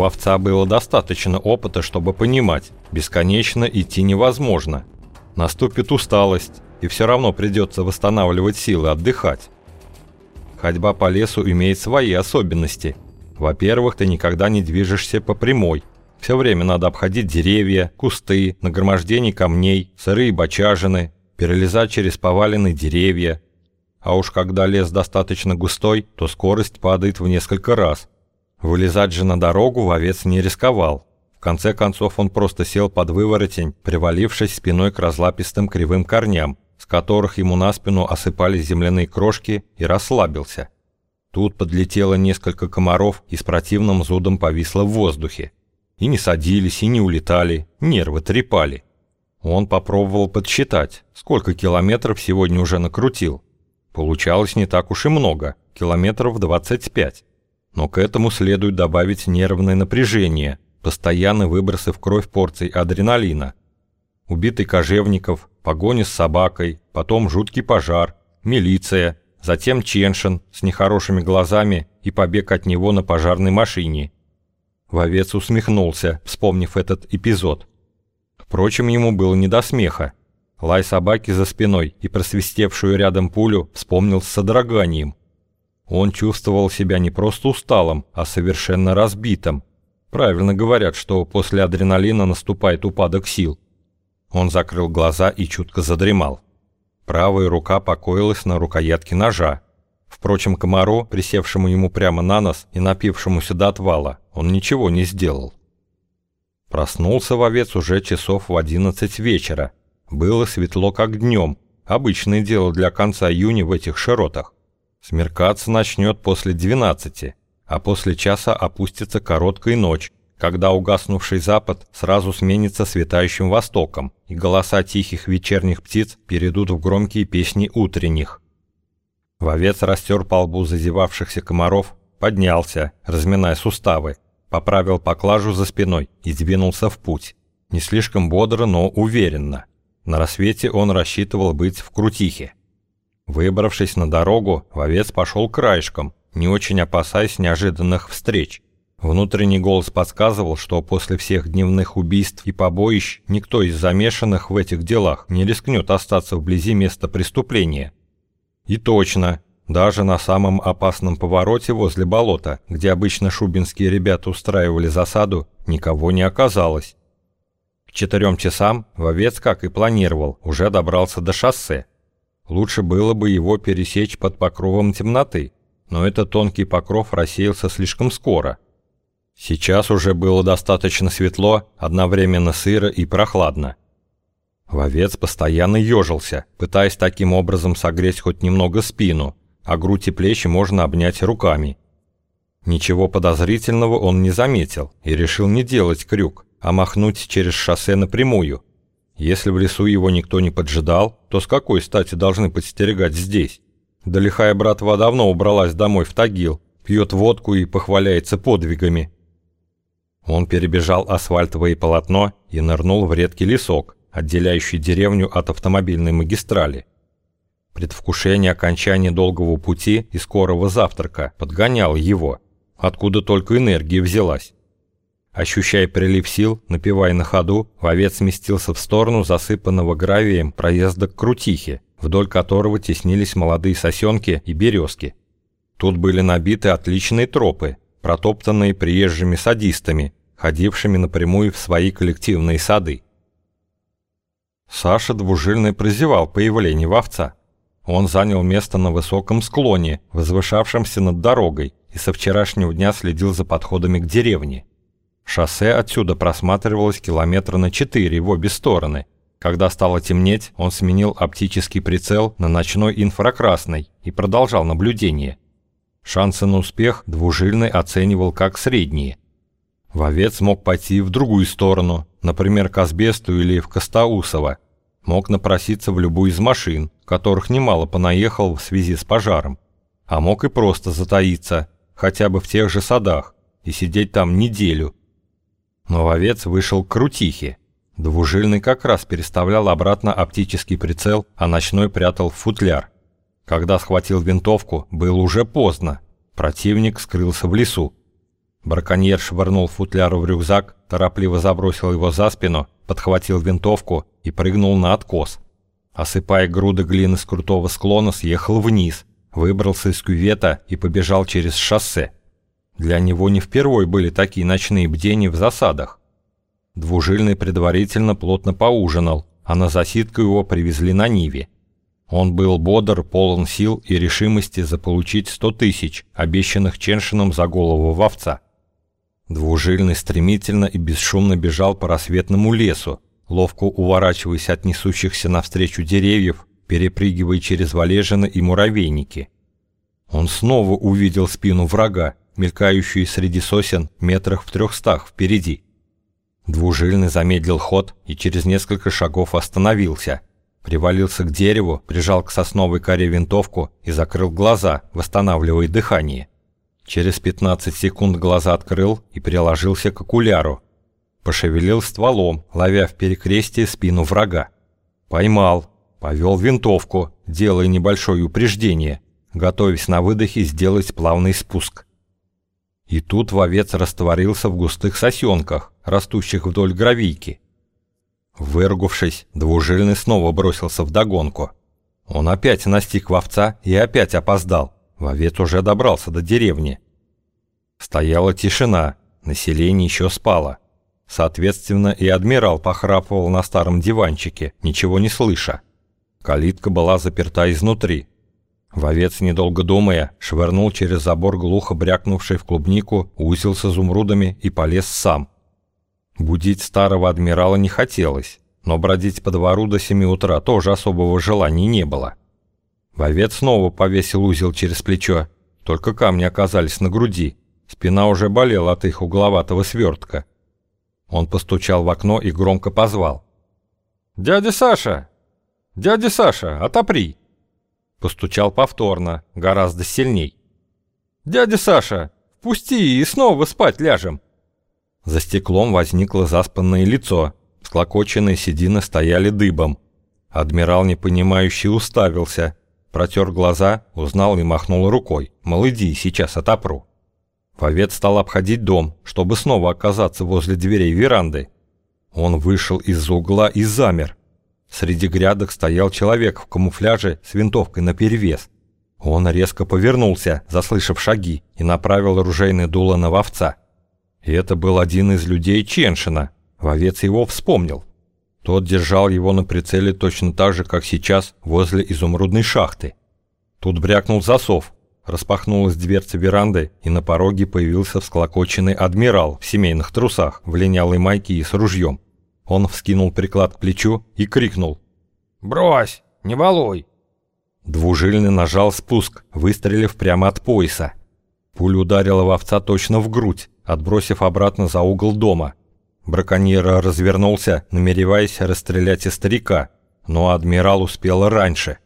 У овца было достаточно опыта, чтобы понимать, бесконечно идти невозможно. Наступит усталость, и все равно придется восстанавливать силы, отдыхать. Ходьба по лесу имеет свои особенности. Во-первых, ты никогда не движешься по прямой. Все время надо обходить деревья, кусты, нагромождение камней, сырые бочажины, перелезать через поваленные деревья. А уж когда лес достаточно густой, то скорость падает в несколько раз. Вылезать же на дорогу вовец не рисковал. В конце концов он просто сел под выворотень, привалившись спиной к разлапистым кривым корням, с которых ему на спину осыпались земляные крошки, и расслабился. Тут подлетело несколько комаров и с противным зудом повисло в воздухе. И не садились, и не улетали, нервы трепали. Он попробовал подсчитать, сколько километров сегодня уже накрутил. Получалось не так уж и много, километров 25. Но к этому следует добавить нервное напряжение, постоянные выбросы в кровь порций адреналина. Убитый Кожевников, погони с собакой, потом жуткий пожар, милиция, затем Ченшин с нехорошими глазами и побег от него на пожарной машине. Вовец усмехнулся, вспомнив этот эпизод. Впрочем, ему было не до смеха. Лай собаки за спиной и просвистевшую рядом пулю вспомнил с содроганием. Он чувствовал себя не просто усталым, а совершенно разбитым. Правильно говорят, что после адреналина наступает упадок сил. Он закрыл глаза и чутко задремал. Правая рука покоилась на рукоятке ножа. Впрочем, комару, присевшему ему прямо на нос и напившемуся до отвала, он ничего не сделал. Проснулся вовец уже часов в одиннадцать вечера. Было светло как днем, обычное дело для конца июня в этих широтах. Смеркаться начнет после 12, а после часа опустится короткая ночь, когда угаснувший запад сразу сменится светающим востоком, и голоса тихих вечерних птиц перейдут в громкие песни утренних. Вовец растер по лбу зазевавшихся комаров, поднялся, разминая суставы, поправил поклажу за спиной и двинулся в путь. Не слишком бодро, но уверенно. На рассвете он рассчитывал быть в Крутихе. Выбравшись на дорогу, вовец пошел краешком, не очень опасаясь неожиданных встреч. Внутренний голос подсказывал, что после всех дневных убийств и побоищ никто из замешанных в этих делах не рискнет остаться вблизи места преступления. И точно, даже на самом опасном повороте возле болота, где обычно шубинские ребята устраивали засаду, никого не оказалось. К четырем часам вовец, как и планировал, уже добрался до шоссе, Лучше было бы его пересечь под покровом темноты, но этот тонкий покров рассеялся слишком скоро. Сейчас уже было достаточно светло, одновременно сыро и прохладно. Вовец постоянно ежился, пытаясь таким образом согреть хоть немного спину, а грудь и плечи можно обнять руками. Ничего подозрительного он не заметил и решил не делать крюк, а махнуть через шоссе напрямую – если в лесу его никто не поджидал, то с какой стати должны подстерегать здесь? Да лихая братва давно убралась домой в Тагил, пьет водку и похваляется подвигами. Он перебежал асфальтовое полотно и нырнул в редкий лесок, отделяющий деревню от автомобильной магистрали. Предвкушение окончания долгого пути и скорого завтрака подгонял его, откуда только энергия взялась. Ощущая прилив сил, напевая на ходу, вовец сместился в сторону засыпанного гравием проезда к Крутихе, вдоль которого теснились молодые сосенки и березки. Тут были набиты отличные тропы, протоптанные приезжими садистами, ходившими напрямую в свои коллективные сады. Саша двужильный прозевал появление вовца. Он занял место на высоком склоне, возвышавшемся над дорогой, и со вчерашнего дня следил за подходами к деревне. Шоссе отсюда просматривалось километра на четыре в обе стороны. Когда стало темнеть, он сменил оптический прицел на ночной инфракрасный и продолжал наблюдение. Шансы на успех двужильный оценивал как средние. Вовец мог пойти в другую сторону, например, к Асбесту или в Костоусово. Мог напроситься в любую из машин, которых немало понаехал в связи с пожаром. А мог и просто затаиться, хотя бы в тех же садах, и сидеть там неделю, но вовец вышел к крутихе. Двужильный как раз переставлял обратно оптический прицел, а ночной прятал в футляр. Когда схватил винтовку, было уже поздно. Противник скрылся в лесу. Браконьер швырнул футляр в рюкзак, торопливо забросил его за спину, подхватил винтовку и прыгнул на откос. Осыпая груды глины с крутого склона, съехал вниз, выбрался из кювета и побежал через шоссе. Для него не впервой были такие ночные бдения в засадах. Двужильный предварительно плотно поужинал, а на засидку его привезли на Ниве. Он был бодр, полон сил и решимости заполучить сто тысяч, обещанных Ченшином за голову вовца. Двужильный стремительно и бесшумно бежал по рассветному лесу, ловко уворачиваясь от несущихся навстречу деревьев, перепрыгивая через валежины и муравейники. Он снова увидел спину врага, мелькающую среди сосен метрах в трехстах впереди. Двужильный замедлил ход и через несколько шагов остановился. Привалился к дереву, прижал к сосновой коре винтовку и закрыл глаза, восстанавливая дыхание. Через 15 секунд глаза открыл и приложился к окуляру. Пошевелил стволом, ловя в перекрестие спину врага. Поймал, повел винтовку, делая небольшое упреждение, готовясь на выдохе сделать плавный спуск. И тут вовец растворился в густых сосенках, растущих вдоль гравийки. Выругавшись, двужильный снова бросился в догонку. Он опять настиг вовца и опять опоздал. Вовец уже добрался до деревни. Стояла тишина, население еще спало. Соответственно, и адмирал похрапывал на старом диванчике, ничего не слыша. Калитка была заперта изнутри. Вовец, недолго думая, швырнул через забор глухо брякнувший в клубнику узел с изумрудами и полез сам. Будить старого адмирала не хотелось, но бродить по двору до семи утра тоже особого желания не было. Вовец снова повесил узел через плечо, только камни оказались на груди. Спина уже болела от их угловатого свертка. Он постучал в окно и громко позвал. «Дядя Саша! Дядя Саша, отопри!» Постучал повторно, гораздо сильней. «Дядя Саша, впусти и снова спать ляжем!» За стеклом возникло заспанное лицо, склокоченные седины стояли дыбом. Адмирал непонимающе уставился, Протер глаза, узнал и махнул рукой. Мол, иди, сейчас отопру. Вовец стал обходить дом, чтобы снова оказаться возле дверей веранды. Он вышел из-за угла и замер. Среди грядок стоял человек в камуфляже с винтовкой наперевес. Он резко повернулся, заслышав шаги, и направил оружейное дуло на вовца. И это был один из людей Ченшина. Вовец его вспомнил. Тот держал его на прицеле точно так же, как сейчас, возле изумрудной шахты. Тут брякнул засов, распахнулась дверца веранды, и на пороге появился всклокоченный адмирал в семейных трусах, в линялой майке и с ружьем. Он вскинул приклад к плечу и крикнул. «Брось! Не балуй!» Двужильный нажал спуск, выстрелив прямо от пояса. Пуля ударила в овца точно в грудь, отбросив обратно за угол дома – Браконьер развернулся, намереваясь расстрелять и старика, но адмирал успел раньше.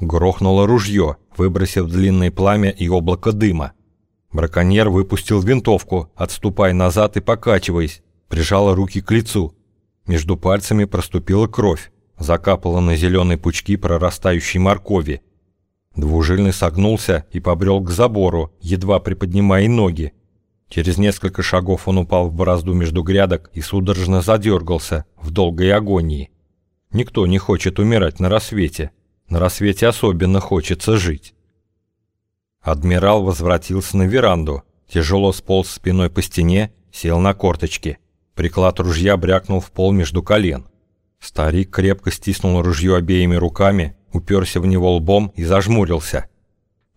Грохнуло ружье, выбросив длинное пламя и облако дыма. Браконьер выпустил винтовку, отступая назад и покачиваясь, прижал руки к лицу. Между пальцами проступила кровь, закапала на зеленые пучки прорастающей моркови. Двужильный согнулся и побрел к забору, едва приподнимая ноги, Через несколько шагов он упал в борозду между грядок и судорожно задергался в долгой агонии. Никто не хочет умирать на рассвете. На рассвете особенно хочется жить. Адмирал возвратился на веранду, тяжело сполз спиной по стене, сел на корточки. Приклад ружья брякнул в пол между колен. Старик крепко стиснул ружье обеими руками, уперся в него лбом и зажмурился –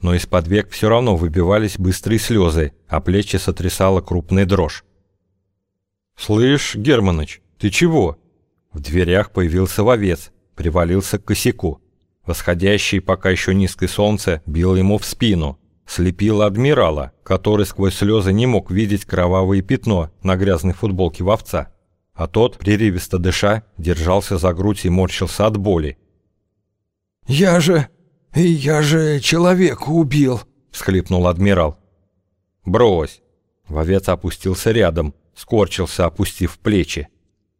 но из-под век все равно выбивались быстрые слезы, а плечи сотрясала крупная дрожь. «Слышь, Германыч, ты чего?» В дверях появился вовец, привалился к косяку. Восходящее пока еще низкое солнце било ему в спину, слепило адмирала, который сквозь слезы не мог видеть кровавое пятно на грязной футболке вовца. А тот, прерывисто дыша, держался за грудь и морщился от боли. «Я же...» «Я же человека убил!» — всхлипнул адмирал. «Брось!» Вовец опустился рядом, скорчился, опустив плечи.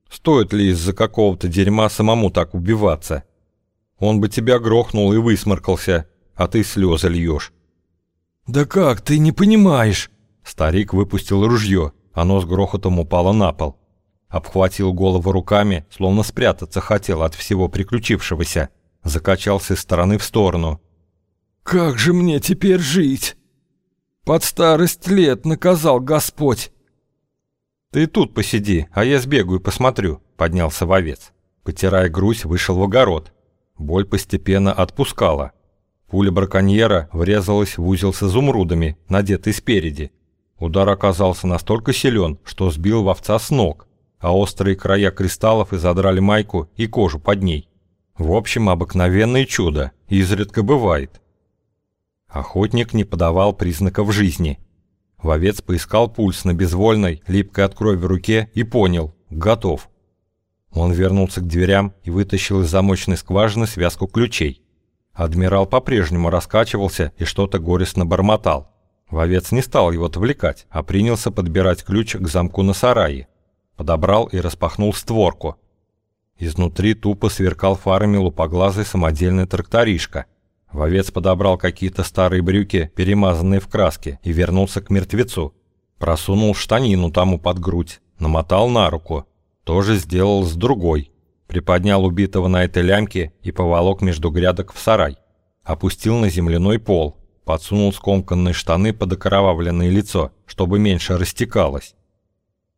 «Стоит ли из-за какого-то дерьма самому так убиваться? Он бы тебя грохнул и высморкался, а ты слезы льешь». «Да как, ты не понимаешь? Старик выпустил ружье, оно с грохотом упало на пол. Обхватил голову руками, словно спрятаться хотел от всего приключившегося. Закачался из стороны в сторону. «Как же мне теперь жить? Под старость лет наказал Господь!» «Ты тут посиди, а я сбегаю и посмотрю», — поднялся вовец. Потирая грудь, вышел в огород. Боль постепенно отпускала. Пуля браконьера врезалась в узел с изумрудами, надетый спереди. Удар оказался настолько силен, что сбил вовца с ног, а острые края кристаллов изодрали майку и кожу под ней. В общем, обыкновенное чудо, изредка бывает. Охотник не подавал признаков жизни. Вовец поискал пульс на безвольной, липкой от крови руке и понял – готов. Он вернулся к дверям и вытащил из замочной скважины связку ключей. Адмирал по-прежнему раскачивался и что-то горестно бормотал. Вовец не стал его отвлекать, а принялся подбирать ключ к замку на сарае. Подобрал и распахнул створку. Изнутри тупо сверкал фарами лупоглазый самодельный тракторишка. Вовец подобрал какие-то старые брюки, перемазанные в краске, и вернулся к мертвецу. Просунул штанину тому под грудь, намотал на руку. Тоже сделал с другой. Приподнял убитого на этой лямке и поволок между грядок в сарай. Опустил на земляной пол, подсунул скомканные штаны под окровавленное лицо, чтобы меньше растекалось.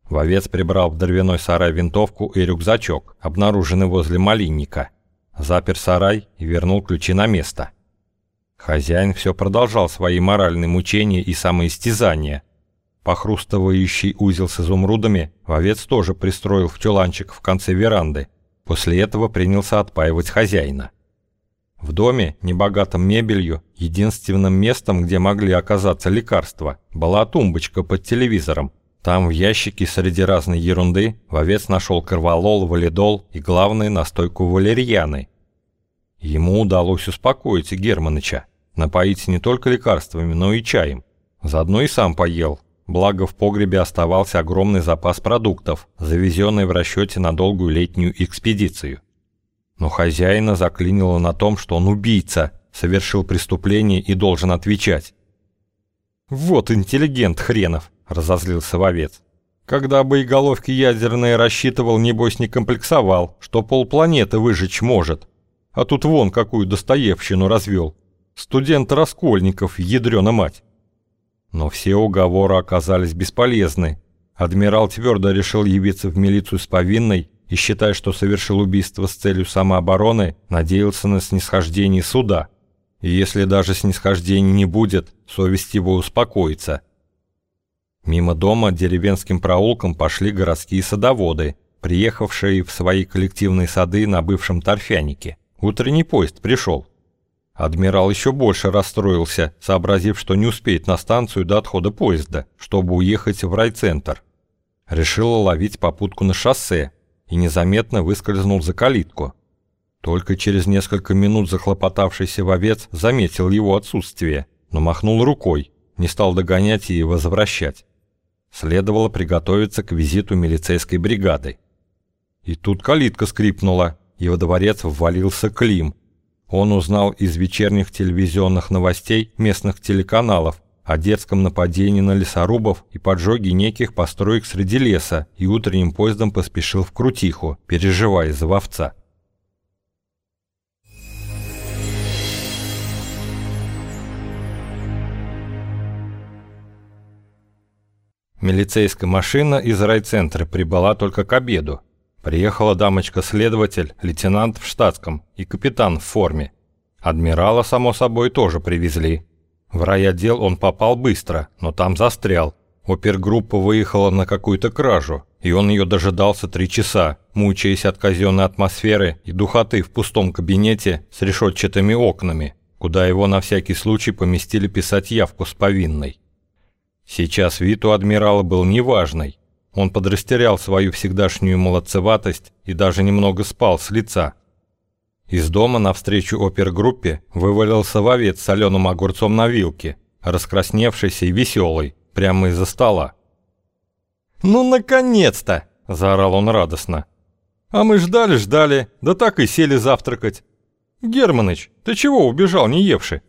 Вовец прибрал в дровяной сарай винтовку и рюкзачок, обнаруженный возле малинника. Запер сарай и вернул ключи на место. Хозяин все продолжал свои моральные мучения и самоистязания. Похрустывающий узел с изумрудами вовец тоже пристроил в чуланчик в конце веранды. После этого принялся отпаивать хозяина. В доме, небогатом мебелью, единственным местом, где могли оказаться лекарства, была тумбочка под телевизором. Там в ящике среди разной ерунды вовец нашел корвалол, валидол и, главное, настойку валерьяны. Ему удалось успокоить Германыча, напоить не только лекарствами, но и чаем. Заодно и сам поел, благо в погребе оставался огромный запас продуктов, завезенный в расчете на долгую летнюю экспедицию но хозяина заклинило на том, что он убийца, совершил преступление и должен отвечать. «Вот интеллигент хренов!» – разозлился вовец. «Когда боеголовки ядерные рассчитывал, небось не комплексовал, что полпланеты выжечь может. А тут вон какую достоевщину развел. Студент Раскольников, ядрена мать!» Но все уговоры оказались бесполезны. Адмирал твердо решил явиться в милицию с повинной и, считая, что совершил убийство с целью самообороны, надеялся на снисхождение суда. И если даже снисхождения не будет, совесть его успокоится. Мимо дома деревенским проулком пошли городские садоводы, приехавшие в свои коллективные сады на бывшем торфянике. Утренний поезд пришел. Адмирал еще больше расстроился, сообразив, что не успеет на станцию до отхода поезда, чтобы уехать в райцентр. Решил ловить попутку на шоссе, и незаметно выскользнул за калитку. Только через несколько минут захлопотавшийся вовец заметил его отсутствие, но махнул рукой, не стал догонять и возвращать. Следовало приготовиться к визиту милицейской бригады. И тут калитка скрипнула, и во дворец ввалился Клим. Он узнал из вечерних телевизионных новостей местных телеканалов о детском нападении на лесорубов и поджоге неких построек среди леса и утренним поездом поспешил в Крутиху, переживая за вовца. Милицейская машина из райцентра прибыла только к обеду. Приехала дамочка-следователь, лейтенант в штатском и капитан в форме. Адмирала, само собой, тоже привезли. В райотдел он попал быстро, но там застрял. Опергруппа выехала на какую-то кражу, и он ее дожидался три часа, мучаясь от казенной атмосферы и духоты в пустом кабинете с решетчатыми окнами, куда его на всякий случай поместили писать явку с повинной. Сейчас вид у адмирала был неважный. Он подрастерял свою всегдашнюю молодцеватость и даже немного спал с лица, из дома навстречу опергруппе вывалился вовец с соленым огурцом на вилке, раскрасневшийся и веселый, прямо из-за стола. «Ну, наконец-то!» – заорал он радостно. «А мы ждали-ждали, да так и сели завтракать. Германыч, ты чего убежал, не евши?»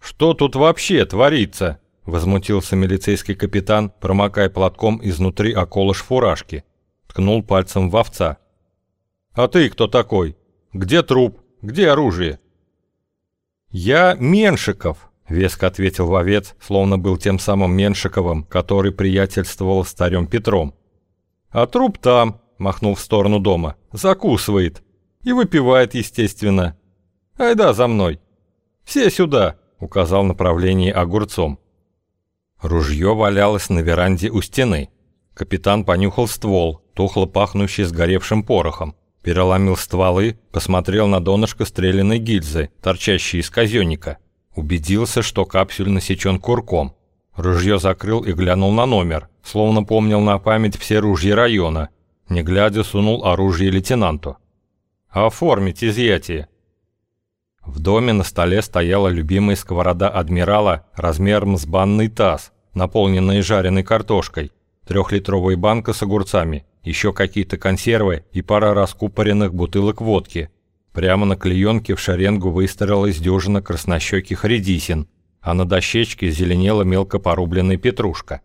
«Что тут вообще творится?» – Возмутился милицейский капитан, промокая платком изнутри околыш фуражки. Ткнул пальцем в овца. «А ты кто такой? Где труп? Где оружие?» «Я Меншиков», — веско ответил вовец, словно был тем самым Меншиковым, который приятельствовал с царем Петром. «А труп там», — махнул в сторону дома, — «закусывает. И выпивает, естественно. Айда за мной. Все сюда», — указал направление огурцом. Ружье валялось на веранде у стены. Капитан понюхал ствол, тухло пахнущий сгоревшим порохом переломил стволы, посмотрел на донышко стрелянной гильзы, торчащей из казённика. Убедился, что капсюль насечен курком. Ружье закрыл и глянул на номер, словно помнил на память все ружья района. Не глядя, сунул оружие лейтенанту. «Оформить изъятие». В доме на столе стояла любимая сковорода адмирала размером с банный таз, наполненная жареной картошкой, трехлитровая банка с огурцами еще какие-то консервы и пара раскупоренных бутылок водки. Прямо на клеенке в шеренгу выстроилась дюжина краснощеких редисин, а на дощечке зеленела мелко порубленная петрушка.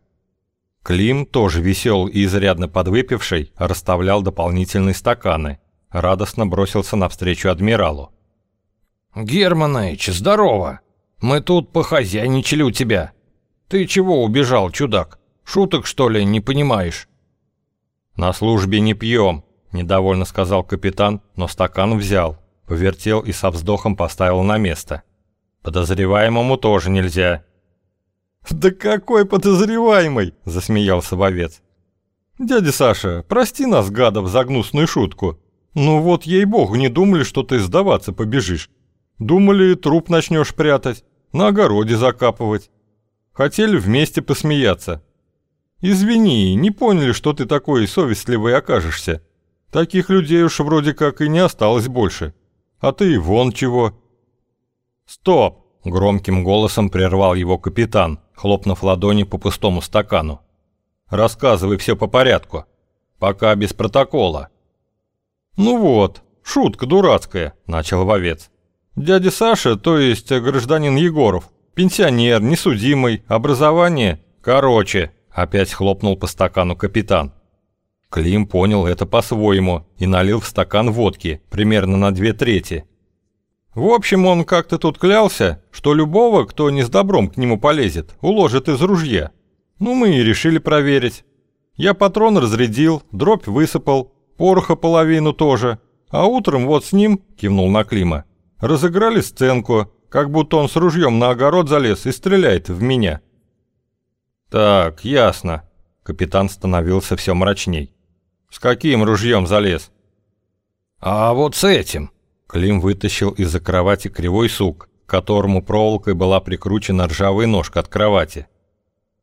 Клим, тоже весел и изрядно подвыпивший, расставлял дополнительные стаканы. Радостно бросился навстречу адмиралу. «Германыч, здорово! Мы тут похозяйничали у тебя. Ты чего убежал, чудак? Шуток, что ли, не понимаешь?» «На службе не пьем», – недовольно сказал капитан, но стакан взял, повертел и со вздохом поставил на место. «Подозреваемому тоже нельзя». «Да какой подозреваемый?» – засмеялся вовец. «Дядя Саша, прости нас, гадов, за гнусную шутку. Ну вот, ей-богу, не думали, что ты сдаваться побежишь. Думали, труп начнешь прятать, на огороде закапывать. Хотели вместе посмеяться. Извини, не поняли, что ты такой совестливый окажешься. Таких людей уж вроде как и не осталось больше. А ты вон чего». «Стоп!» – громким голосом прервал его капитан, хлопнув ладони по пустому стакану. «Рассказывай все по порядку. Пока без протокола». «Ну вот, шутка дурацкая», – начал вовец. «Дядя Саша, то есть гражданин Егоров, пенсионер, несудимый, образование, короче, Опять хлопнул по стакану капитан. Клим понял это по-своему и налил в стакан водки, примерно на две трети. В общем, он как-то тут клялся, что любого, кто не с добром к нему полезет, уложит из ружья. Ну, мы и решили проверить. Я патрон разрядил, дробь высыпал, пороха половину тоже. А утром вот с ним, кивнул на Клима, разыграли сценку, как будто он с ружьем на огород залез и стреляет в меня. «Так, ясно». Капитан становился все мрачней. «С каким ружьем залез?» «А вот с этим». Клим вытащил из-за кровати кривой сук, к которому проволокой была прикручена ржавая ножка от кровати.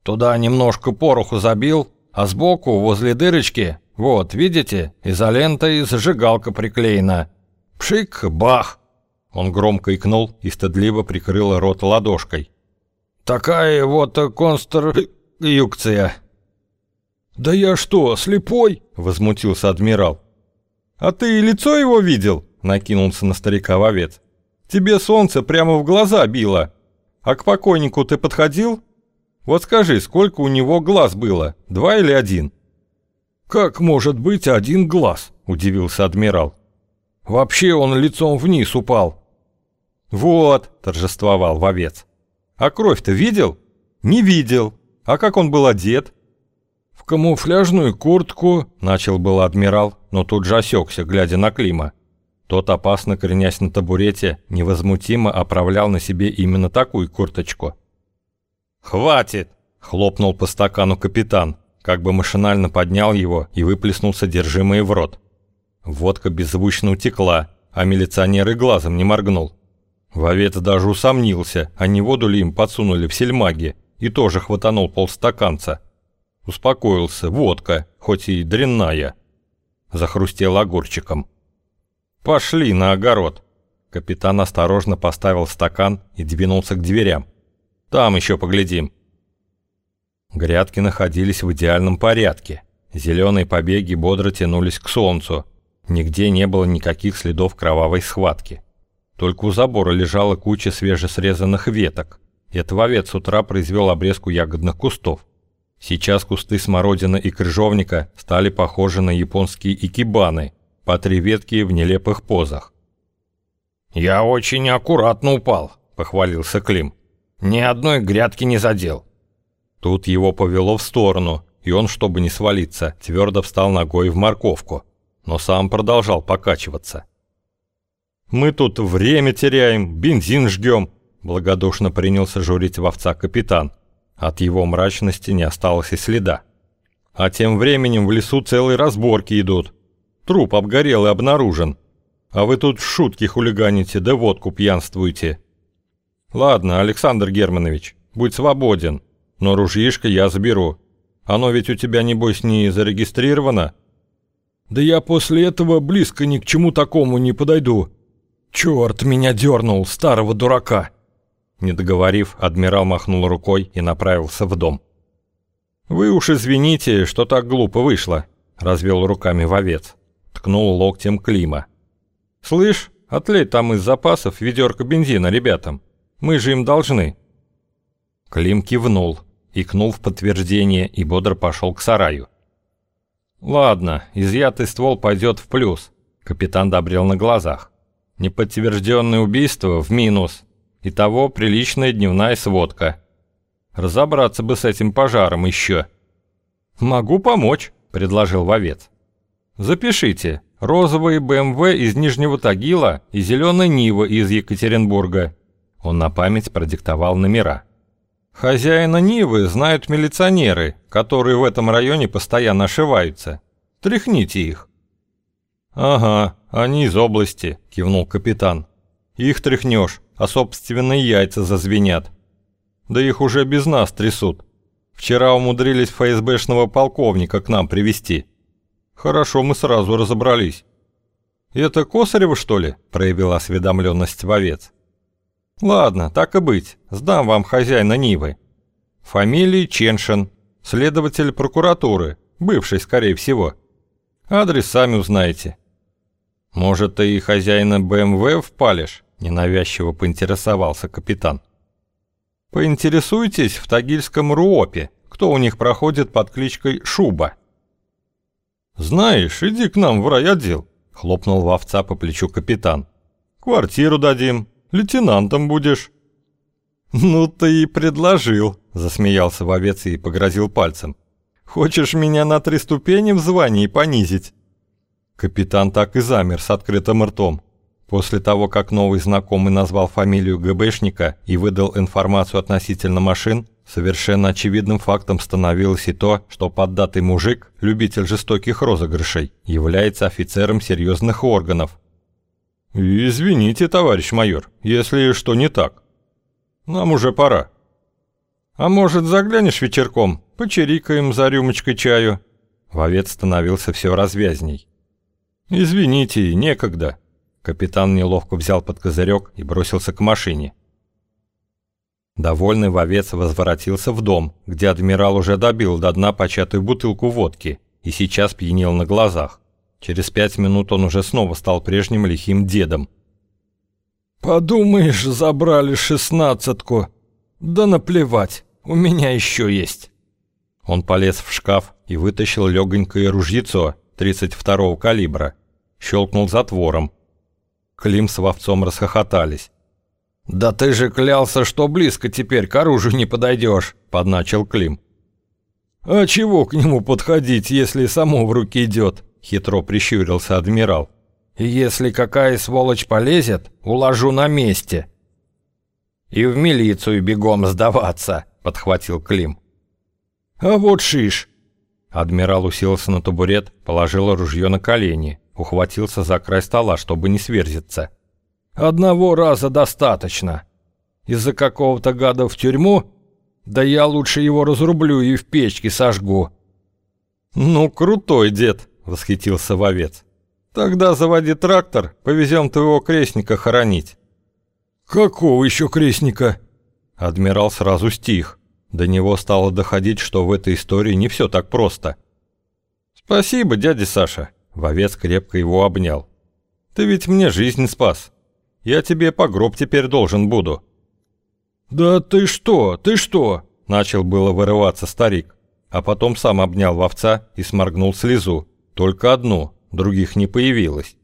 «Туда немножко пороху забил, а сбоку, возле дырочки, вот, видите, изолента и зажигалка приклеена. Пшик, бах!» Он громко икнул и стыдливо прикрыл рот ладошкой. Такая вот конструкция. Да я что, слепой? возмутился адмирал. А ты лицо его видел? накинулся на старика вовец. Тебе солнце прямо в глаза било. А к покойнику ты подходил? Вот скажи, сколько у него глаз было, два или один? Как может быть один глаз? удивился адмирал. Вообще он лицом вниз упал. Вот, торжествовал вовец. А кровь-то видел? Не видел. А как он был одет? В камуфляжную куртку, начал был адмирал, но тут же осекся, глядя на Клима. Тот, опасно кренясь на табурете, невозмутимо оправлял на себе именно такую курточку. «Хватит!» – хлопнул по стакану капитан, как бы машинально поднял его и выплеснул содержимое в рот. Водка беззвучно утекла, а милиционер и глазом не моргнул. Вовец даже усомнился, а не воду ли им подсунули в сельмаге, и тоже хватанул полстаканца. Успокоился, водка, хоть и дрянная. Захрустел огурчиком. «Пошли на огород!» Капитан осторожно поставил стакан и двинулся к дверям. «Там еще поглядим». Грядки находились в идеальном порядке. Зеленые побеги бодро тянулись к солнцу. Нигде не было никаких следов кровавой схватки. Только у забора лежала куча свежесрезанных веток. Это вовец с утра произвел обрезку ягодных кустов. Сейчас кусты смородины и крыжовника стали похожи на японские икебаны, по три ветки в нелепых позах. «Я очень аккуратно упал», — похвалился Клим. «Ни одной грядки не задел». Тут его повело в сторону, и он, чтобы не свалиться, твердо встал ногой в морковку, но сам продолжал покачиваться. «Мы тут время теряем, бензин жгем», — благодушно принялся журить вовца капитан. От его мрачности не осталось и следа. А тем временем в лесу целые разборки идут. Труп обгорел и обнаружен. А вы тут шутки хулиганите, да водку пьянствуете. Ладно, Александр Германович, будь свободен, но ружьишко я заберу. Оно ведь у тебя, небось, не зарегистрировано? Да я после этого близко ни к чему такому не подойду. Черт меня дернул, старого дурака. Не договорив, адмирал махнул рукой и направился в дом. «Вы уж извините, что так глупо вышло», — развел руками вовец. Ткнул локтем Клима. «Слышь, отлей там из запасов ведерко бензина ребятам. Мы же им должны». Клим кивнул, икнул в подтверждение и бодро пошел к сараю. «Ладно, изъятый ствол пойдет в плюс», — капитан добрел на глазах. «Неподтвержденное убийство в минус. Итого приличная дневная сводка. Разобраться бы с этим пожаром еще». «Могу помочь», — предложил вовец. «Запишите. Розовые БМВ из Нижнего Тагила и зеленая Нива из Екатеринбурга». Он на память продиктовал номера. «Хозяина Нивы знают милиционеры, которые в этом районе постоянно ошиваются. Тряхните их». «Ага, они из области», — кивнул капитан. «Их тряхнешь, а собственные яйца зазвенят. Да их уже без нас трясут. Вчера умудрились ФСБшного полковника к нам привести. Хорошо мы сразу разобрались. «Это Косарева, что ли?» – проявил осведомленность вовец. «Ладно, так и быть, сдам вам хозяина Нивы. Фамилия Ченшин, следователь прокуратуры, бывший, скорее всего. Адрес сами узнаете». «Может, ты и хозяина БМВ впалишь?» – ненавязчиво поинтересовался капитан. «Поинтересуйтесь в Тагильском РУОПе, кто у них проходит под кличкой Шуба». «Знаешь, иди к нам в райотдел», — хлопнул вовца по плечу капитан. «Квартиру дадим, лейтенантом будешь». «Ну ты и предложил», — засмеялся вовец и погрозил пальцем. «Хочешь меня на три ступени в звании понизить?» Капитан так и замер с открытым ртом. После того, как новый знакомый назвал фамилию ГБшника и выдал информацию относительно машин, Совершенно очевидным фактом становилось и то, что поддатый мужик, любитель жестоких розыгрышей, является офицером серьезных органов. «Извините, товарищ майор, если что не так. Нам уже пора. А может, заглянешь вечерком, почирикаем за рюмочкой чаю?» Вовец становился все развязней. «Извините, некогда». Капитан неловко взял под козырек и бросился к машине. Довольный вовец возвратился в дом, где адмирал уже добил до дна початую бутылку водки и сейчас пьянел на глазах. Через пять минут он уже снова стал прежним лихим дедом. «Подумаешь, забрали шестнадцатку. Да наплевать, у меня еще есть». Он полез в шкаф и вытащил легонькое ружьецо 32-го калибра. Щелкнул затвором. Клим с вовцом расхохотались. «Да ты же клялся, что близко теперь к оружию не подойдешь», — подначил Клим. «А чего к нему подходить, если само в руки идет?» — хитро прищурился адмирал. «Если какая сволочь полезет, уложу на месте». «И в милицию бегом сдаваться», — подхватил Клим. «А вот шиш». Адмирал уселся на табурет, положил ружье на колени, ухватился за край стола, чтобы не сверзиться. Одного раза достаточно. Из-за какого-то гада в тюрьму? Да я лучше его разрублю и в печке сожгу». «Ну, крутой дед», — восхитился вовец. «Тогда заводи трактор, повезем твоего крестника хоронить». «Какого еще крестника?» Адмирал сразу стих. До него стало доходить, что в этой истории не все так просто. «Спасибо, дядя Саша», — вовец крепко его обнял. «Ты ведь мне жизнь спас». Я тебе по гроб теперь должен буду». «Да ты что, ты что?» – начал было вырываться старик, а потом сам обнял вовца и сморгнул слезу. Только одну, других не появилось.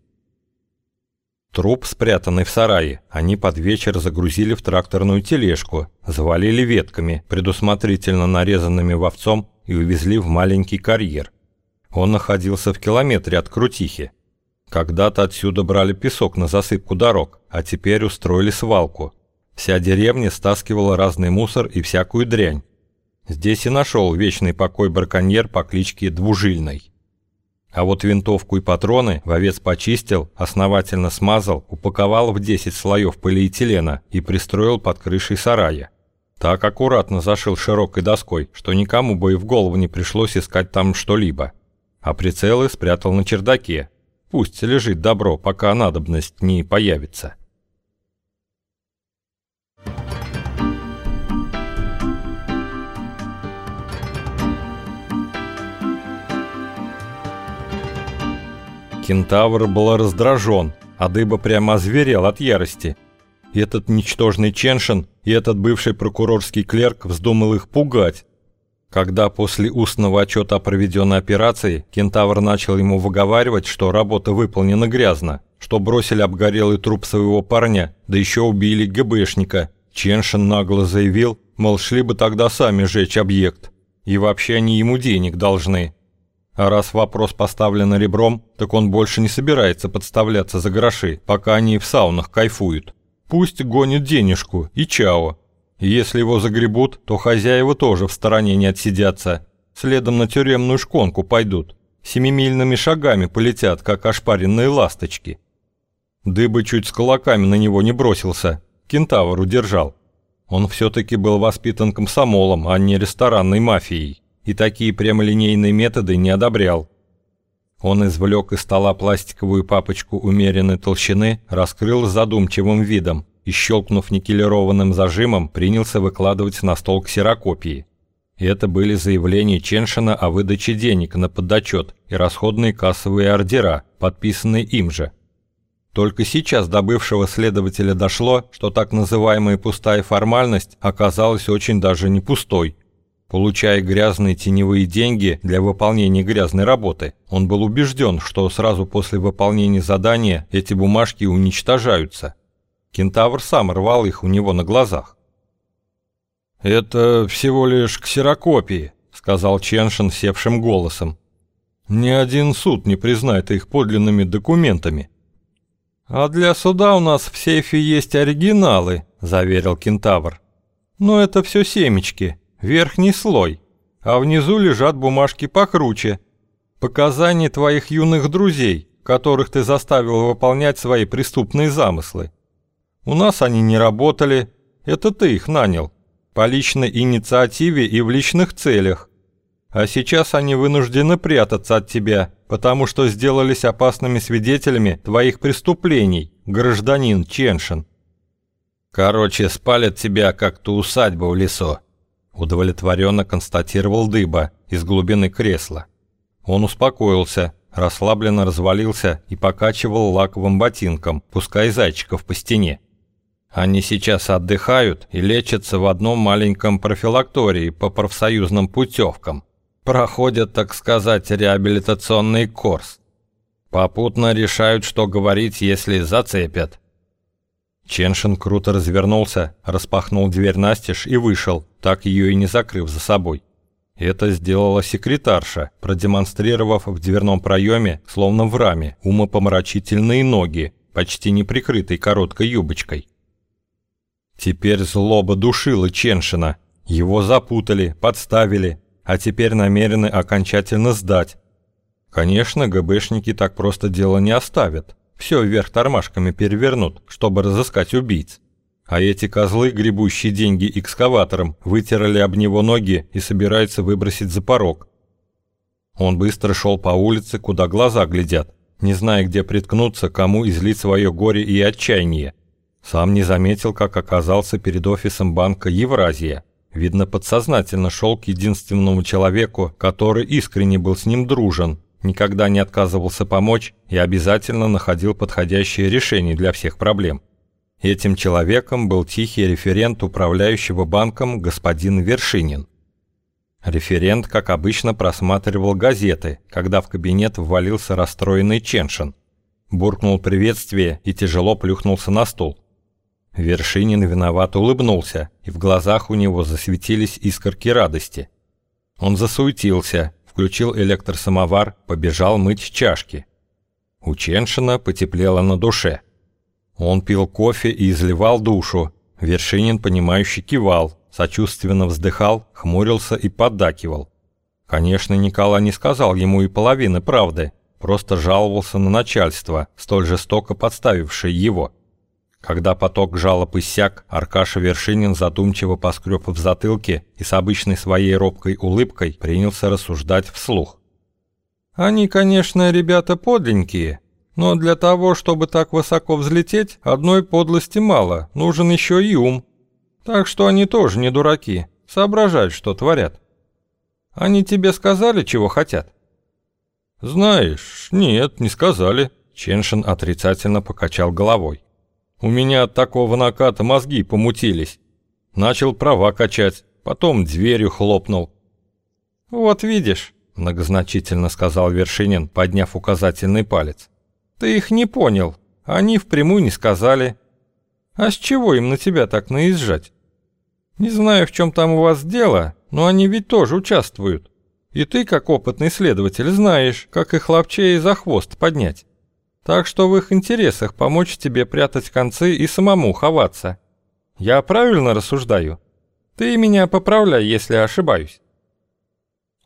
Труп, спрятанный в сарае, они под вечер загрузили в тракторную тележку, завалили ветками, предусмотрительно нарезанными вовцом, и увезли в маленький карьер. Он находился в километре от Крутихи. Когда-то отсюда брали песок на засыпку дорог, а теперь устроили свалку. Вся деревня стаскивала разный мусор и всякую дрянь. Здесь и нашел вечный покой браконьер по кличке Двужильный. А вот винтовку и патроны вовец почистил, основательно смазал, упаковал в 10 слоев полиэтилена и пристроил под крышей сарая. Так аккуратно зашил широкой доской, что никому бы и в голову не пришлось искать там что-либо. А прицелы спрятал на чердаке. Пусть лежит добро, пока надобность не появится. Кентавр был раздражен, а дыба прямо озверел от ярости. И этот ничтожный Ченшин, и этот бывший прокурорский клерк вздумал их пугать. Когда после устного отчета о проведенной операции Кентавр начал ему выговаривать, что работа выполнена грязно, что бросили обгорелый труп своего парня, да еще убили ГБшника, Ченшин нагло заявил, мол, шли бы тогда сами жечь объект. И вообще они ему денег должны. А раз вопрос поставлен ребром, так он больше не собирается подставляться за гроши, пока они в саунах кайфуют. Пусть гонит денежку и чао. Если его загребут, то хозяева тоже в стороне не отсидятся. Следом на тюремную шконку пойдут. Семимильными шагами полетят, как ошпаренные ласточки. Дыбы чуть с кулаками на него не бросился. Кентавр удержал. Он все-таки был воспитан комсомолом, а не ресторанной мафией и такие прямолинейные методы не одобрял. Он извлек из стола пластиковую папочку умеренной толщины, раскрыл с задумчивым видом и, щелкнув никелированным зажимом, принялся выкладывать на стол ксерокопии. И это были заявления Ченшина о выдаче денег на подотчет и расходные кассовые ордера, подписанные им же. Только сейчас до бывшего следователя дошло, что так называемая пустая формальность оказалась очень даже не пустой – Получая грязные теневые деньги для выполнения грязной работы, он был убежден, что сразу после выполнения задания эти бумажки уничтожаются. Кентавр сам рвал их у него на глазах. «Это всего лишь ксерокопии», — сказал Ченшин севшим голосом. «Ни один суд не признает их подлинными документами». «А для суда у нас в сейфе есть оригиналы», — заверил Кентавр. «Но это все семечки, верхний слой, а внизу лежат бумажки покруче. Показания твоих юных друзей, которых ты заставил выполнять свои преступные замыслы. У нас они не работали, это ты их нанял, по личной инициативе и в личных целях. А сейчас они вынуждены прятаться от тебя, потому что сделались опасными свидетелями твоих преступлений, гражданин Ченшин. Короче, спалят тебя, как ту усадьбу в лесу. Удовлетворенно констатировал дыба из глубины кресла. Он успокоился, расслабленно развалился и покачивал лаковым ботинком, пуская зайчиков по стене. Они сейчас отдыхают и лечатся в одном маленьком профилактории по профсоюзным путевкам. Проходят, так сказать, реабилитационный курс. Попутно решают, что говорить, если зацепят. Ченшин круто развернулся, распахнул дверь настежь и вышел, так ее и не закрыв за собой. Это сделала секретарша, продемонстрировав в дверном проеме, словно в раме, умопомрачительные ноги, почти не прикрытой короткой юбочкой. Теперь злоба душила Ченшина. Его запутали, подставили, а теперь намерены окончательно сдать. Конечно, ГБшники так просто дело не оставят все вверх тормашками перевернут, чтобы разыскать убийц. А эти козлы, гребущие деньги экскаватором, вытерли об него ноги и собираются выбросить за порог. Он быстро шел по улице, куда глаза глядят, не зная, где приткнуться, кому излить свое горе и отчаяние. Сам не заметил, как оказался перед офисом банка «Евразия». Видно, подсознательно шел к единственному человеку, который искренне был с ним дружен, никогда не отказывался помочь и обязательно находил подходящее решение для всех проблем. Этим человеком был тихий референт управляющего банком господин Вершинин. Референт, как обычно, просматривал газеты, когда в кабинет ввалился расстроенный Ченшин. Буркнул приветствие и тяжело плюхнулся на стул. Вершинин виновато улыбнулся, и в глазах у него засветились искорки радости. Он засуетился, включил электросамовар, побежал мыть чашки. У Ченшина потеплело на душе – он пил кофе и изливал душу. Вершинин, понимающе кивал, сочувственно вздыхал, хмурился и поддакивал. Конечно, Николай не сказал ему и половины правды, просто жаловался на начальство, столь жестоко подставившее его. Когда поток жалоб иссяк, Аркаша Вершинин задумчиво поскреб в затылке и с обычной своей робкой улыбкой принялся рассуждать вслух. «Они, конечно, ребята подленькие, но для того, чтобы так высоко взлететь, одной подлости мало, нужен еще и ум. Так что они тоже не дураки, соображают, что творят. Они тебе сказали, чего хотят? Знаешь, нет, не сказали. Ченшин отрицательно покачал головой. У меня от такого наката мозги помутились. Начал права качать, потом дверью хлопнул. «Вот видишь», — многозначительно сказал Вершинин, подняв указательный палец. Ты их не понял, они впрямую не сказали. А с чего им на тебя так наезжать? Не знаю, в чем там у вас дело, но они ведь тоже участвуют. И ты, как опытный следователь, знаешь, как их ловчей за хвост поднять. Так что в их интересах помочь тебе прятать концы и самому ховаться. Я правильно рассуждаю? Ты меня поправляй, если ошибаюсь.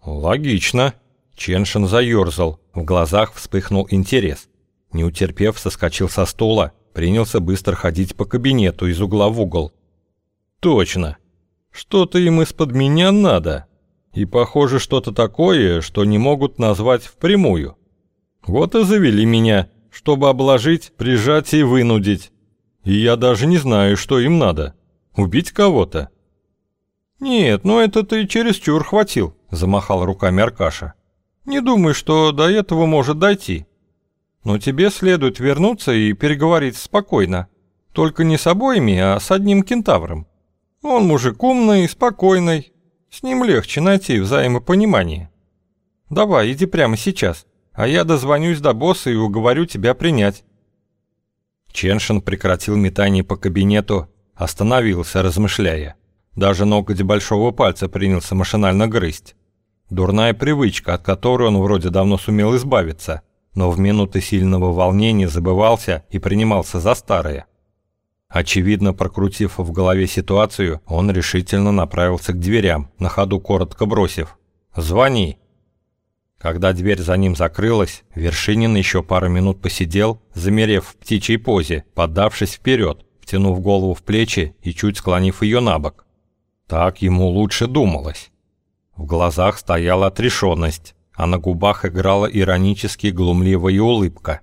Логично. Ченшин заерзал, в глазах вспыхнул интерес. Не утерпев, соскочил со стула, принялся быстро ходить по кабинету из угла в угол. «Точно! Что-то им из-под меня надо. И, похоже, что-то такое, что не могут назвать впрямую. Вот и завели меня, чтобы обложить, прижать и вынудить. И я даже не знаю, что им надо. Убить кого-то?» «Нет, ну это ты чересчур хватил», – замахал руками Аркаша. «Не думай, что до этого может дойти. Но тебе следует вернуться и переговорить спокойно. Только не с обоими, а с одним кентавром. Он мужик умный, спокойный. С ним легче найти взаимопонимание. Давай, иди прямо сейчас, а я дозвонюсь до босса и уговорю тебя принять». Ченшин прекратил метание по кабинету, остановился, размышляя. Даже ноготь большого пальца принялся машинально грызть. Дурная привычка, от которой он вроде давно сумел избавиться – но в минуты сильного волнения забывался и принимался за старое. Очевидно, прокрутив в голове ситуацию, он решительно направился к дверям, на ходу коротко бросив «Звони!». Когда дверь за ним закрылась, Вершинин еще пару минут посидел, замерев в птичьей позе, поддавшись вперед, втянув голову в плечи и чуть склонив ее на бок. Так ему лучше думалось. В глазах стояла отрешенность, а на губах играла иронически глумливая улыбка.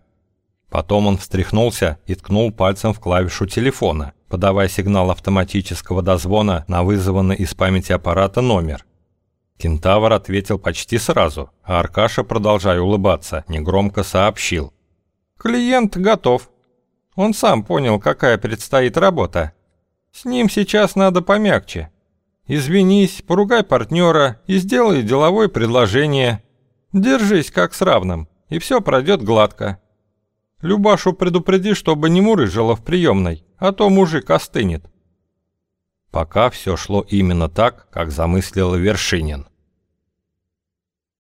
Потом он встряхнулся и ткнул пальцем в клавишу телефона, подавая сигнал автоматического дозвона на вызванный из памяти аппарата номер. Кентавр ответил почти сразу, а Аркаша, продолжая улыбаться, негромко сообщил. «Клиент готов. Он сам понял, какая предстоит работа. С ним сейчас надо помягче. Извинись, поругай партнера и сделай деловое предложение, Держись как с равным, и все пройдет гладко. Любашу предупреди, чтобы не мурыжила в приемной, а то мужик остынет. Пока все шло именно так, как замыслил Вершинин.